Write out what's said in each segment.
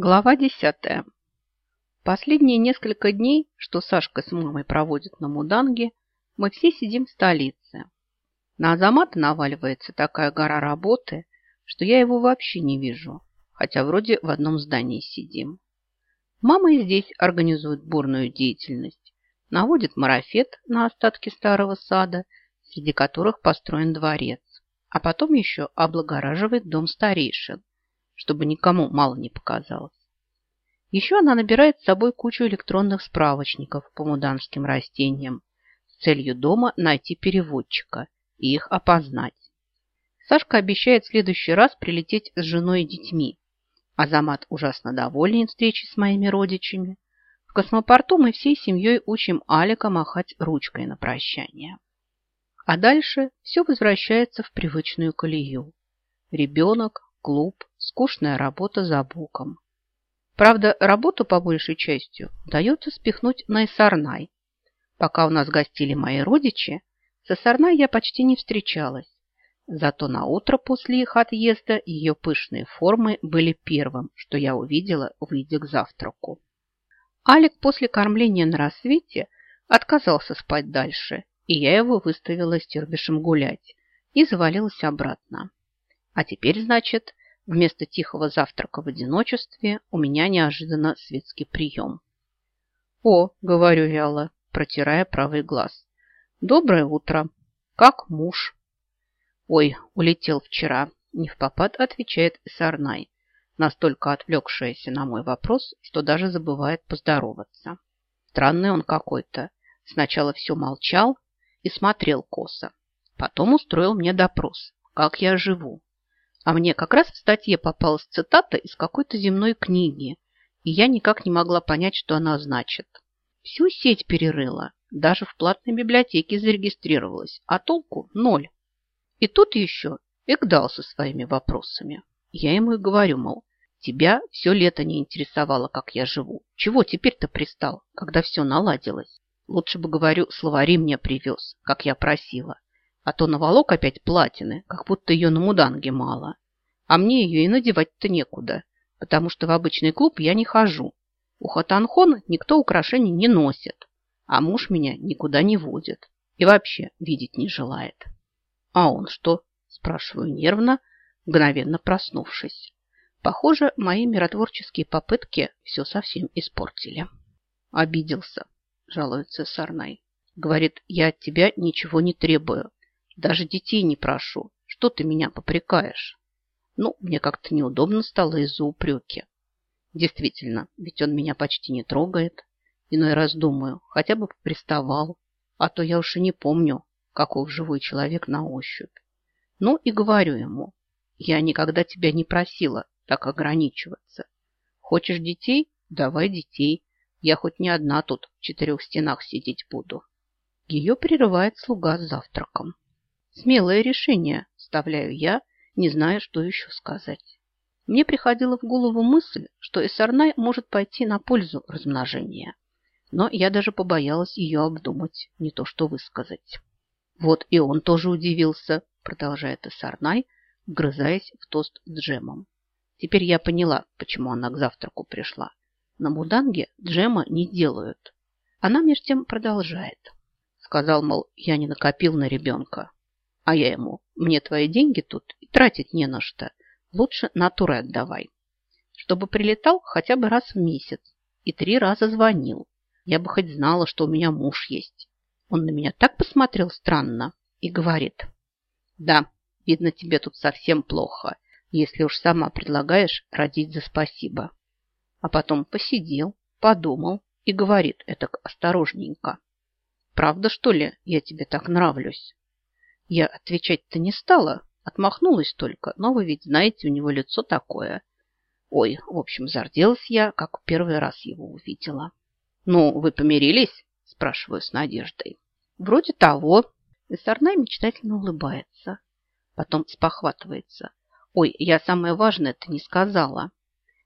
Глава десятая. Последние несколько дней, что Сашка с мамой проводят на Муданге, мы все сидим в столице. На Азамата наваливается такая гора работы, что я его вообще не вижу, хотя вроде в одном здании сидим. Мама и здесь организует бурную деятельность, наводит марафет на остатки старого сада, среди которых построен дворец, а потом еще облагораживает дом старейшин, чтобы никому мало не показалось. Еще она набирает с собой кучу электронных справочников по муданским растениям с целью дома найти переводчика и их опознать. Сашка обещает в следующий раз прилететь с женой и детьми. Азамат ужасно доволен встречей с моими родичами. В космопорту мы всей семьей учим Алика махать ручкой на прощание. А дальше все возвращается в привычную колею. Ребенок, клуб, скучная работа за боком. Правда, работу по большей частью удается спихнуть на Исарнай. Пока у нас гостили мои родичи, с Исарнай я почти не встречалась. Зато на утро после их отъезда ее пышные формы были первым, что я увидела, выйдя к завтраку. Алик после кормления на рассвете отказался спать дальше, и я его выставила с Тербишем гулять и завалилась обратно. А теперь, значит, вместо тихого завтрака в одиночестве у меня неожиданно светский прием. «О!» — говорю вяло, протирая правый глаз. «Доброе утро! Как муж?» «Ой, улетел вчера!» — не в попад отвечает Сарнай, настолько отвлекшаяся на мой вопрос, что даже забывает поздороваться. Странный он какой-то. Сначала все молчал и смотрел косо. Потом устроил мне допрос, как я живу. А мне как раз в статье попалась цитата из какой-то земной книги, и я никак не могла понять, что она значит. Всю сеть перерыла, даже в платной библиотеке зарегистрировалась, а толку ноль. И тут еще Экдал со своими вопросами. Я ему и говорю, мол, тебя все лето не интересовало, как я живу. Чего теперь-то пристал, когда все наладилось? Лучше бы, говорю, словари мне привез, как я просила а то наволок опять платины, как будто ее на муданге мало. А мне ее и надевать-то некуда, потому что в обычный клуб я не хожу. У Хатанхон никто украшений не носит, а муж меня никуда не водит и вообще видеть не желает. А он что? Спрашиваю нервно, мгновенно проснувшись. Похоже, мои миротворческие попытки все совсем испортили. Обиделся, жалуется Сарнай. Говорит, я от тебя ничего не требую. Даже детей не прошу. Что ты меня попрекаешь? Ну, мне как-то неудобно стало из-за упреки. Действительно, ведь он меня почти не трогает. Иной раз думаю, хотя бы приставал, а то я уж и не помню, каков живой человек на ощупь. Ну и говорю ему, я никогда тебя не просила так ограничиваться. Хочешь детей? Давай детей. Я хоть не одна тут в четырех стенах сидеть буду. Ее прерывает слуга с завтраком. Смелое решение, вставляю я, не зная, что еще сказать. Мне приходила в голову мысль, что Эссарнай может пойти на пользу размножения. Но я даже побоялась ее обдумать, не то что высказать. Вот и он тоже удивился, продолжает Эссарнай, вгрызаясь в тост с джемом. Теперь я поняла, почему она к завтраку пришла. На Муданге джема не делают. Она меж тем продолжает. Сказал, мол, я не накопил на ребенка. А я ему, мне твои деньги тут и тратить не на что. Лучше натуры отдавай. Чтобы прилетал хотя бы раз в месяц. И три раза звонил. Я бы хоть знала, что у меня муж есть. Он на меня так посмотрел странно и говорит. Да, видно, тебе тут совсем плохо, если уж сама предлагаешь родить за спасибо. А потом посидел, подумал и говорит это осторожненько. Правда, что ли, я тебе так нравлюсь? Я отвечать-то не стала, отмахнулась только, но вы ведь знаете, у него лицо такое. Ой, в общем, зарделась я, как первый раз его увидела. «Ну, вы помирились?» – спрашиваю с надеждой. «Вроде того». Виссарнай мечтательно улыбается. Потом спохватывается. «Ой, я самое важное-то не сказала.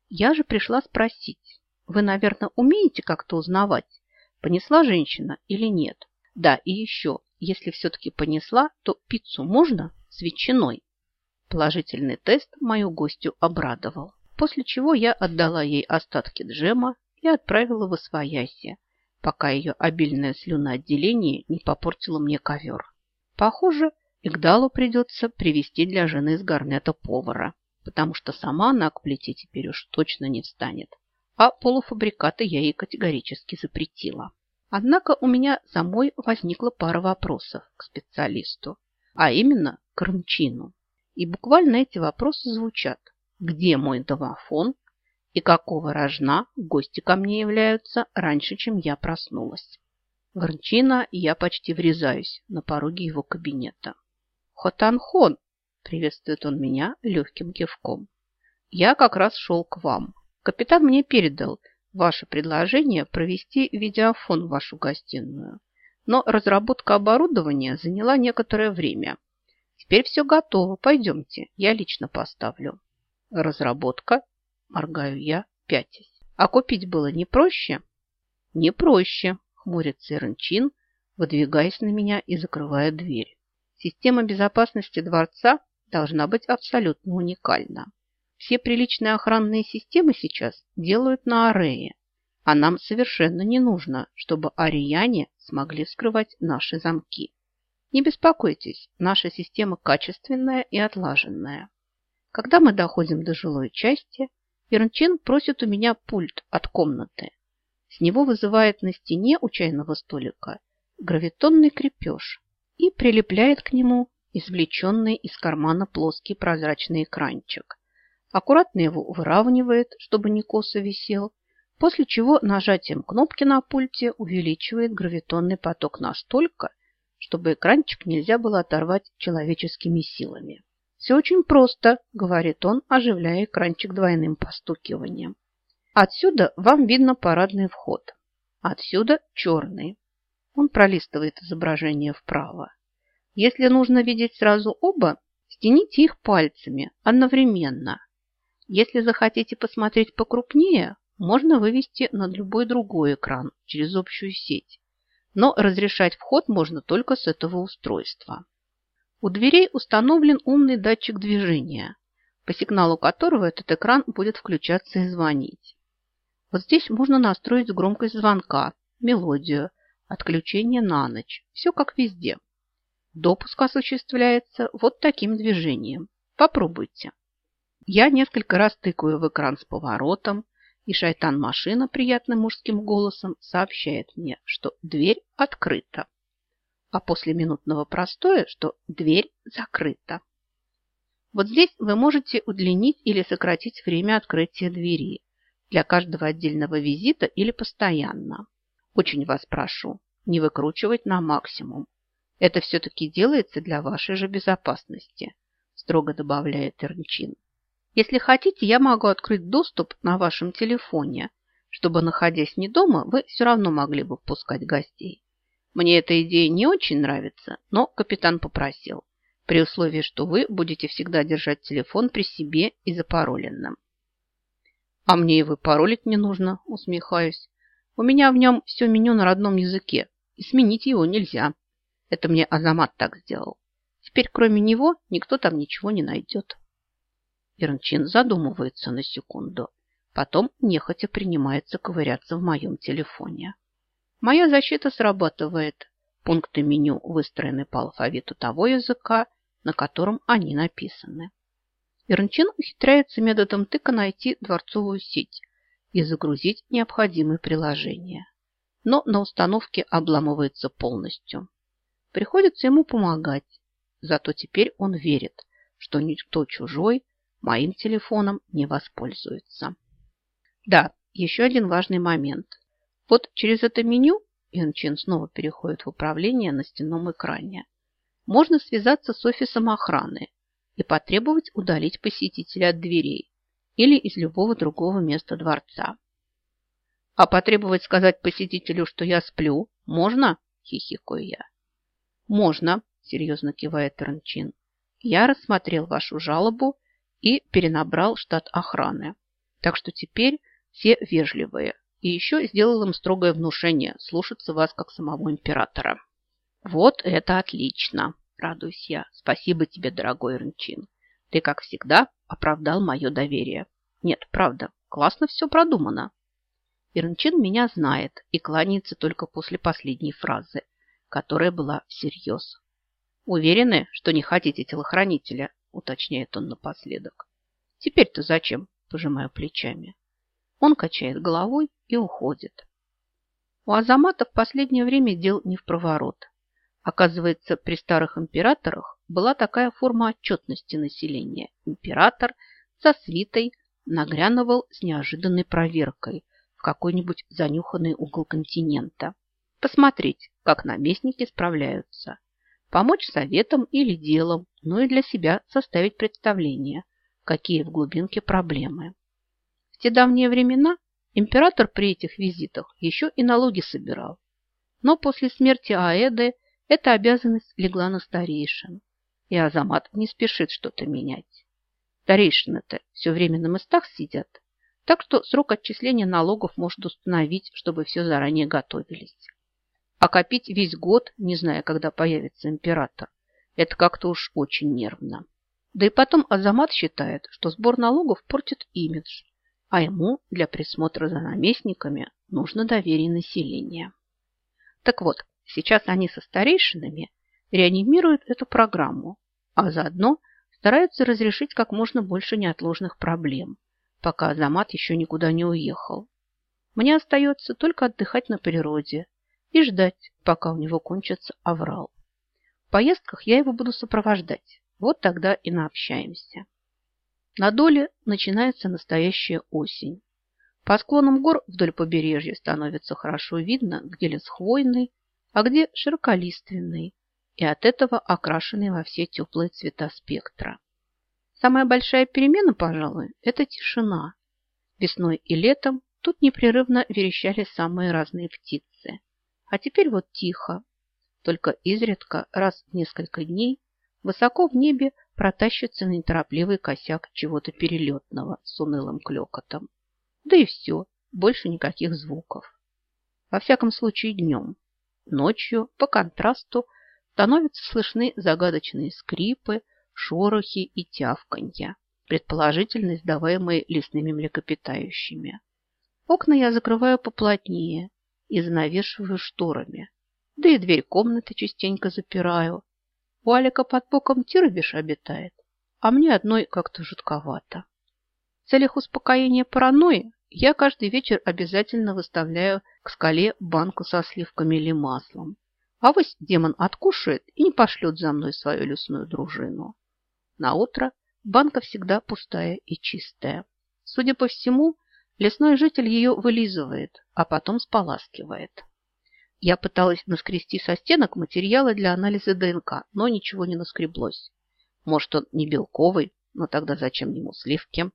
Я же пришла спросить. Вы, наверное, умеете как-то узнавать, понесла женщина или нет? Да, и еще, если все-таки понесла, то пиццу можно с ветчиной? Положительный тест мою гостью обрадовал. после чего я отдала ей остатки джема и отправила в освояси, пока ее обильное слюноотделение не попортило мне ковер. Похоже, Игдалу придется привести для жены из гарнета повара, потому что сама она к плите теперь уж точно не встанет. А полуфабрикаты я ей категорически запретила. Однако у меня самой возникла пара вопросов к специалисту, а именно к Рымчину. И буквально эти вопросы звучат. Где мой домофон? И какого рожна гости ко мне являются раньше, чем я проснулась? В Рнчина я почти врезаюсь на пороге его кабинета. «Хотанхон!» – приветствует он меня легким кивком. «Я как раз шел к вам. Капитан мне передал ваше предложение провести видеофон в вашу гостиную. Но разработка оборудования заняла некоторое время. Теперь все готово. Пойдемте, я лично поставлю». «Разработка?» – моргаю я, пятясь. «А купить было не проще?» «Не проще», – хмурится Ирнчин, выдвигаясь на меня и закрывая дверь. Система безопасности дворца должна быть абсолютно уникальна. Все приличные охранные системы сейчас делают на Арее, а нам совершенно не нужно, чтобы арияне смогли вскрывать наши замки. Не беспокойтесь, наша система качественная и отлаженная. Когда мы доходим до жилой части, Ирнчин просит у меня пульт от комнаты. С него вызывает на стене у чайного столика гравитонный крепеж, и прилепляет к нему извлеченный из кармана плоский прозрачный экранчик. Аккуратно его выравнивает, чтобы не косо висел, после чего нажатием кнопки на пульте увеличивает гравитонный поток настолько, чтобы экранчик нельзя было оторвать человеческими силами. «Все очень просто», — говорит он, оживляя экранчик двойным постукиванием. «Отсюда вам видно парадный вход. Отсюда черный. Он пролистывает изображение вправо. Если нужно видеть сразу оба, стяните их пальцами одновременно. Если захотите посмотреть покрупнее, можно вывести над любой другой экран через общую сеть. Но разрешать вход можно только с этого устройства. У дверей установлен умный датчик движения, по сигналу которого этот экран будет включаться и звонить. Вот здесь можно настроить громкость звонка, мелодию – Отключение на ночь. Все как везде. Допуск осуществляется вот таким движением. Попробуйте. Я несколько раз тыкаю в экран с поворотом, и шайтан-машина приятным мужским голосом сообщает мне, что дверь открыта. А после минутного простоя, что дверь закрыта. Вот здесь вы можете удлинить или сократить время открытия двери для каждого отдельного визита или постоянно. Очень вас прошу, не выкручивать на максимум. Это все-таки делается для вашей же безопасности, строго добавляет Эрнчин. Если хотите, я могу открыть доступ на вашем телефоне, чтобы, находясь не дома, вы все равно могли бы впускать гостей. Мне эта идея не очень нравится, но капитан попросил, при условии, что вы будете всегда держать телефон при себе и запароленным. А мне его паролить не нужно, усмехаюсь. У меня в нем все меню на родном языке, и сменить его нельзя. Это мне Азамат так сделал. Теперь кроме него никто там ничего не найдет. Ирнчин задумывается на секунду. Потом нехотя принимается ковыряться в моем телефоне. Моя защита срабатывает. Пункты меню выстроены по алфавиту того языка, на котором они написаны. Ирнчин ухитряется методом тыка найти дворцовую сеть, и загрузить необходимые приложения. Но на установке обламывается полностью. Приходится ему помогать, зато теперь он верит, что никто чужой моим телефоном не воспользуется. Да, еще один важный момент. Вот через это меню Янчин снова переходит в управление на стенном экране. Можно связаться с офисом охраны и потребовать удалить посетителя от дверей, или из любого другого места дворца. А потребовать сказать посетителю, что я сплю, можно? Хихикаю я. Можно, серьезно кивает Ранчин. Я рассмотрел вашу жалобу и перенабрал штат охраны. Так что теперь все вежливые. И еще сделал им строгое внушение слушаться вас как самого императора. Вот это отлично, радуюсь я. Спасибо тебе, дорогой Рынчин. Ты, как всегда, оправдал мое доверие. Нет, правда, классно все продумано. Ирнчин меня знает и кланяется только после последней фразы, которая была всерьез. «Уверены, что не хотите телохранителя?» – уточняет он напоследок. «Теперь-то зачем?» – пожимаю плечами. Он качает головой и уходит. У Азамата в последнее время дел не в проворот. Оказывается, при старых императорах была такая форма отчетности населения. Император со свитой нагряновал с неожиданной проверкой в какой-нибудь занюханный угол континента. Посмотреть, как наместники справляются. Помочь советом или делом, но и для себя составить представление, какие в глубинке проблемы. В те давние времена император при этих визитах еще и налоги собирал. Но после смерти Аэды эта обязанность легла на старейшин, и Азамат не спешит что-то менять. Старейшины-то все время на местах сидят, так что срок отчисления налогов может установить, чтобы все заранее готовились. А копить весь год, не зная, когда появится император, это как-то уж очень нервно. Да и потом Азамат считает, что сбор налогов портит имидж, а ему для присмотра за наместниками нужно доверие населения. Так вот, сейчас они со старейшинами реанимируют эту программу, а заодно стараются разрешить как можно больше неотложных проблем – пока Азамат еще никуда не уехал. Мне остается только отдыхать на природе и ждать, пока у него кончится аврал. В поездках я его буду сопровождать. Вот тогда и наобщаемся. На доле начинается настоящая осень. По склонам гор вдоль побережья становится хорошо видно, где лес хвойный, а где широколиственный, и от этого окрашенный во все теплые цвета спектра. Самая большая перемена, пожалуй, это тишина. Весной и летом тут непрерывно верещали самые разные птицы. А теперь вот тихо. Только изредка, раз в несколько дней, высоко в небе протащится неторопливый косяк чего-то перелетного с унылым клёкотом. Да и все, больше никаких звуков. Во всяком случае днем. Ночью, по контрасту, становятся слышны загадочные скрипы, шорохи и тявканья, предположительно издаваемые лесными млекопитающими. Окна я закрываю поплотнее и занавешиваю шторами, да и дверь комнаты частенько запираю. У Алика под боком Тировиш обитает, а мне одной как-то жутковато. В целях успокоения паранойи я каждый вечер обязательно выставляю к скале банку со сливками или маслом. А вось демон откушает и не пошлет за мной свою лесную дружину. На утро банка всегда пустая и чистая. Судя по всему, лесной житель ее вылизывает, а потом споласкивает. Я пыталась наскрести со стенок материалы для анализа ДНК, но ничего не наскреблось. Может, он не белковый, но тогда зачем ему сливки?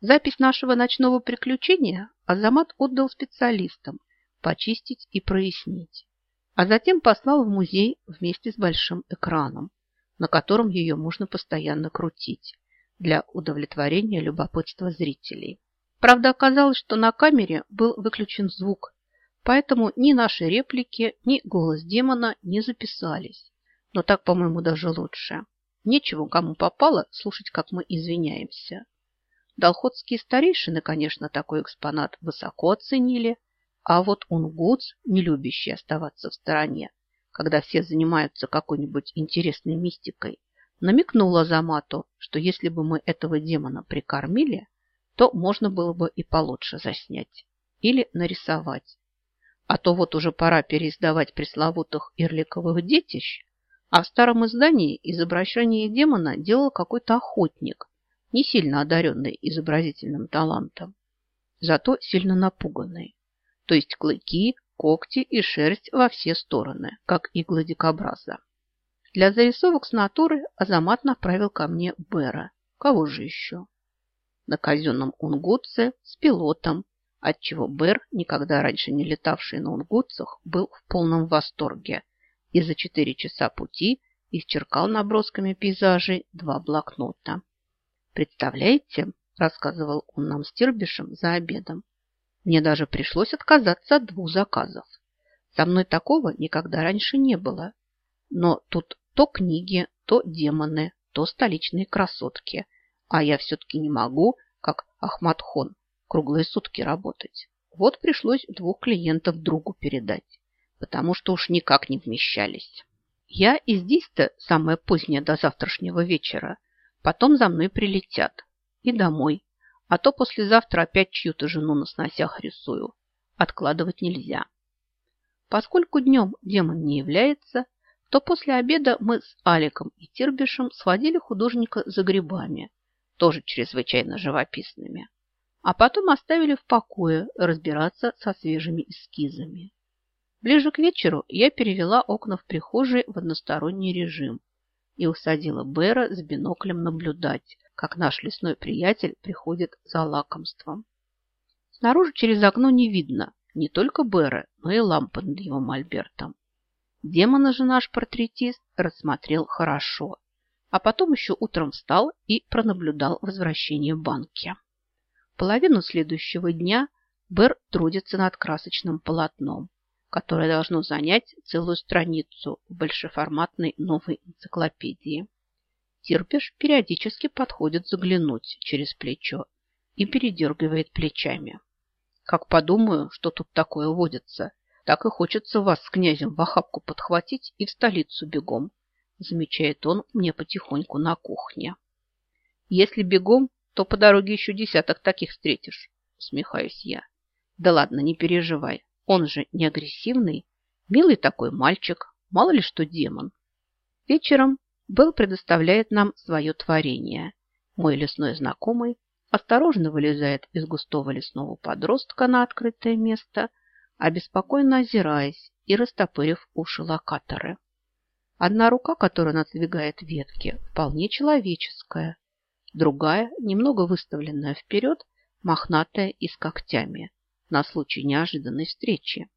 Запись нашего ночного приключения Азамат отдал специалистам почистить и прояснить, а затем послал в музей вместе с большим экраном на котором ее можно постоянно крутить для удовлетворения любопытства зрителей. Правда, оказалось, что на камере был выключен звук, поэтому ни наши реплики, ни голос демона не записались. Но так, по-моему, даже лучше. Нечего кому попало слушать, как мы извиняемся. Долходские старейшины, конечно, такой экспонат высоко оценили, а вот Унгутс, не любящий оставаться в стороне, когда все занимаются какой-нибудь интересной мистикой, намекнула Замату, что если бы мы этого демона прикормили, то можно было бы и получше заснять или нарисовать. А то вот уже пора переиздавать пресловутых ирликовых детищ, а в старом издании изображение демона делал какой-то охотник, не сильно одаренный изобразительным талантом, зато сильно напуганный. То есть клыки, когти и шерсть во все стороны, как иглы дикобраза. Для зарисовок с натуры Азамат направил ко мне Бера. Кого же еще? На казенном унгутце с пилотом, отчего Бер, никогда раньше не летавший на унгутцах, был в полном восторге и за четыре часа пути исчеркал набросками пейзажей два блокнота. «Представляете?» – рассказывал он нам с Тирбишем за обедом. Мне даже пришлось отказаться от двух заказов. Со мной такого никогда раньше не было. Но тут то книги, то демоны, то столичные красотки. А я все-таки не могу как Ахмадхон, круглые сутки работать. Вот пришлось двух клиентов другу передать, потому что уж никак не вмещались. Я и здесь-то самое позднее до завтрашнего вечера. Потом за мной прилетят. И домой. А то послезавтра опять чью-то жену на сносях рисую. Откладывать нельзя. Поскольку днем демон не является, то после обеда мы с Аликом и Тирбишем сводили художника за грибами, тоже чрезвычайно живописными, а потом оставили в покое разбираться со свежими эскизами. Ближе к вечеру я перевела окна в прихожей в односторонний режим и усадила Бера с биноклем наблюдать, как наш лесной приятель приходит за лакомством. Снаружи через окно не видно не только Бера, но и лампы над его мольбертом. Демона же наш портретист рассмотрел хорошо, а потом еще утром встал и пронаблюдал возвращение банки. Половину следующего дня Бер трудится над красочным полотном, которое должно занять целую страницу в большеформатной новой энциклопедии. Терпиш периодически подходит заглянуть через плечо и передергивает плечами. Как подумаю, что тут такое водится, так и хочется вас с князем в охапку подхватить и в столицу бегом, замечает он мне потихоньку на кухне. Если бегом, то по дороге еще десяток таких встретишь, усмехаюсь я. Да ладно, не переживай, он же не агрессивный, милый такой мальчик, мало ли что демон. Вечером Белл предоставляет нам свое творение. Мой лесной знакомый осторожно вылезает из густого лесного подростка на открытое место, обеспокоенно озираясь и растопырив уши локаторы. Одна рука, которая надвигает ветки, вполне человеческая, другая, немного выставленная вперед, мохнатая и с когтями, на случай неожиданной встречи.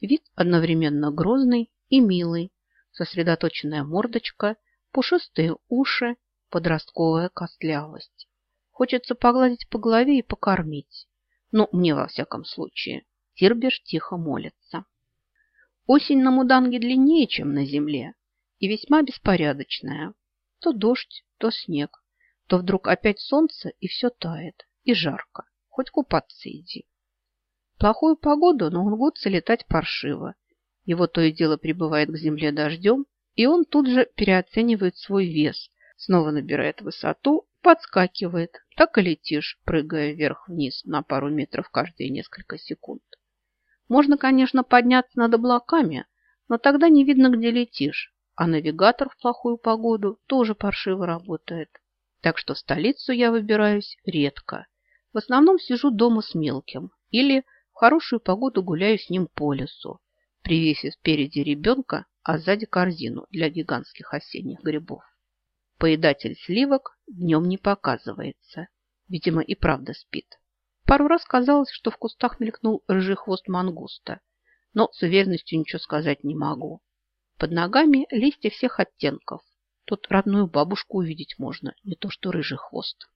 Вид одновременно грозный и милый, сосредоточенная мордочка пушистые уши, подростковая костлявость. Хочется погладить по голове и покормить. Ну, мне во всяком случае. Тирбеш тихо молится. Осень на Муданге длиннее, чем на земле, и весьма беспорядочная. То дождь, то снег, то вдруг опять солнце, и все тает, и жарко. Хоть купаться иди. Плохую погоду на Унгутце летать паршиво. Его то и дело прибывает к земле дождем, и он тут же переоценивает свой вес, снова набирает высоту, подскакивает. Так и летишь, прыгая вверх-вниз на пару метров каждые несколько секунд. Можно, конечно, подняться над облаками, но тогда не видно, где летишь, а навигатор в плохую погоду тоже паршиво работает. Так что в столицу я выбираюсь редко. В основном сижу дома с мелким или в хорошую погоду гуляю с ним по лесу, привесив спереди ребенка а сзади корзину для гигантских осенних грибов. Поедатель сливок днем не показывается. Видимо, и правда спит. Пару раз казалось, что в кустах мелькнул рыжий хвост мангуста, но с уверенностью ничего сказать не могу. Под ногами листья всех оттенков. Тут родную бабушку увидеть можно, не то что рыжий хвост.